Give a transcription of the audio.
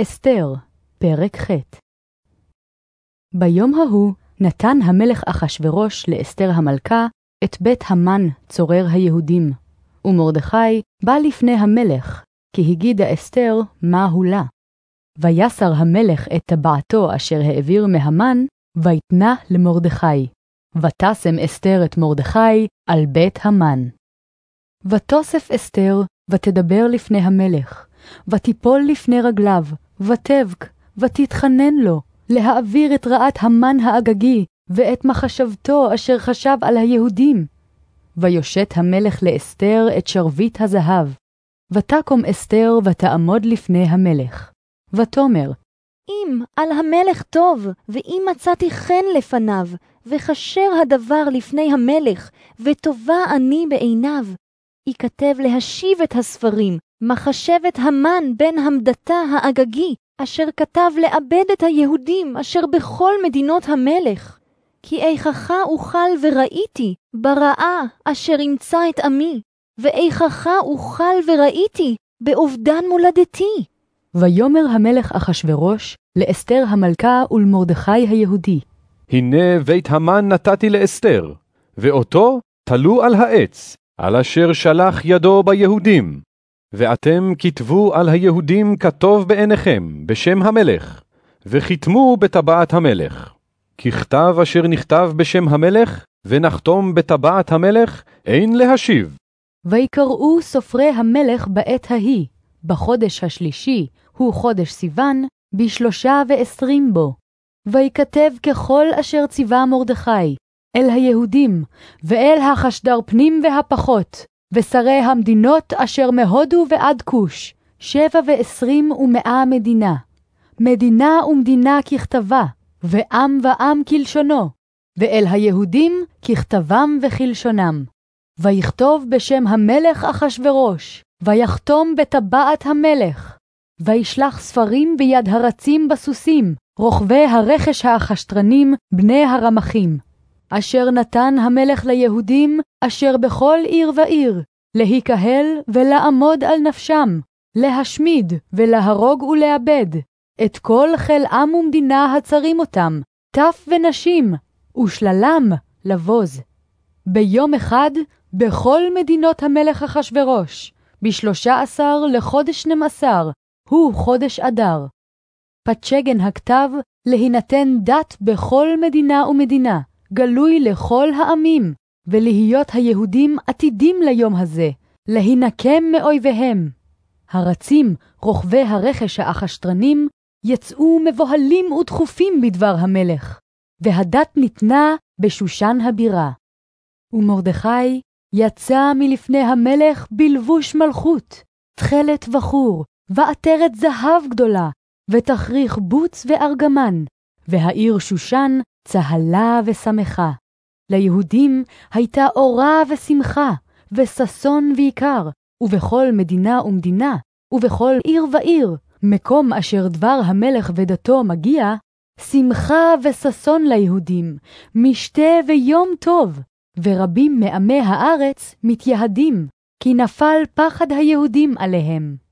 אסתר, פרק ח' ביום ההוא נתן המלך אחשורוש לאסתר המלכה את בית המן צורר היהודים, ומרדכי בא לפני המלך, כי הגידה אסתר מה הוא לה. ויסר המלך את טבעתו אשר העביר מהמן, ויתנה למרדכי. ותשם אסתר את מרדכי על בית המן. ותוסף אסתר, ותדבר לפני המלך, ותיפול לפני רגליו, ותבק, ותתחנן לו, להעביר את רעת המן האגגי, ואת מחשבתו אשר חשב על היהודים. ויושט המלך לאסתר את שרביט הזהב. ותקום אסתר ותעמוד לפני המלך. ותאמר, אם על המלך טוב, ואם מצאתי חן לפניו, וכשר הדבר לפני המלך, וטובה אני בעיניו, ייכתב להשיב את הספרים, מחשבת המן בן המדתה האגגי, אשר כתב לאבד את היהודים אשר בכל מדינות המלך. כי איכך אוכל וראיתי ברעה אשר ימצא את עמי, ואיכך אוכל וראיתי באובדן מולדתי. ויאמר המלך אחשורוש לאסתר המלכה ולמרדכי היהודי. הנה בית המן נתתי לאסתר, ואותו תלו על העץ, על אשר שלח ידו ביהודים. ואתם כתבו על היהודים כטוב בעיניכם, בשם המלך, וכתמו בטבעת המלך. ככתב אשר נכתב בשם המלך, ונחתום בטבעת המלך, אין להשיב. ויקראו סופרי המלך בעת ההיא, בחודש השלישי, הוא חודש סיוון, בשלושה ועשרים בו. ויכתב ככל אשר ציווה מרדכי, אל היהודים, ואל החשדר פנים והפחות, ושרי המדינות אשר מהודו ועד כוש, שבע ועשרים ומאה מדינה. מדינה ומדינה ככתבה, ועם ועם כלשונו, ואל היהודים ככתבם וכלשונם. ויכתוב בשם המלך אחשורוש, ויחתום בטבעת המלך. וישלח ספרים ביד הרצים בסוסים, רוכבי הרכש האחשטרנים, בני הרמחים. אשר נתן המלך ליהודים, אשר בכל עיר ועיר, להיקהל ולעמוד על נפשם, להשמיד ולהרוג ולאבד, את כל חיל עם ומדינה הצרים אותם, טף ונשים, ושללם לבוז. ביום אחד, בכל מדינות המלך אחשורוש, בשלושה עשר לחודש שנים עשר, הוא חודש אדר. פתשגן הכתב להינתן דת בכל מדינה ומדינה, גלוי לכל העמים, ולהיות היהודים עתידים ליום הזה, להינקם מאויביהם. הרצים, רוכבי הרכש האחשטרנים, יצאו מבוהלים ודחופים בדבר המלך, והדת ניתנה בשושן הבירה. ומרדכי יצא מלפני המלך בלבוש מלכות, תכלת בחור, ועטרת זהב גדולה, ותכריך בוץ וארגמן, והעיר שושן צהלה ושמחה. ליהודים הייתה אורה ושמחה, וששון ויקר, ובכל מדינה ומדינה, ובכל עיר ועיר, מקום אשר דבר המלך ודתו מגיע, שמחה וששון ליהודים, משתה ויום טוב, ורבים מעמי הארץ מתייהדים, כי נפל פחד היהודים עליהם.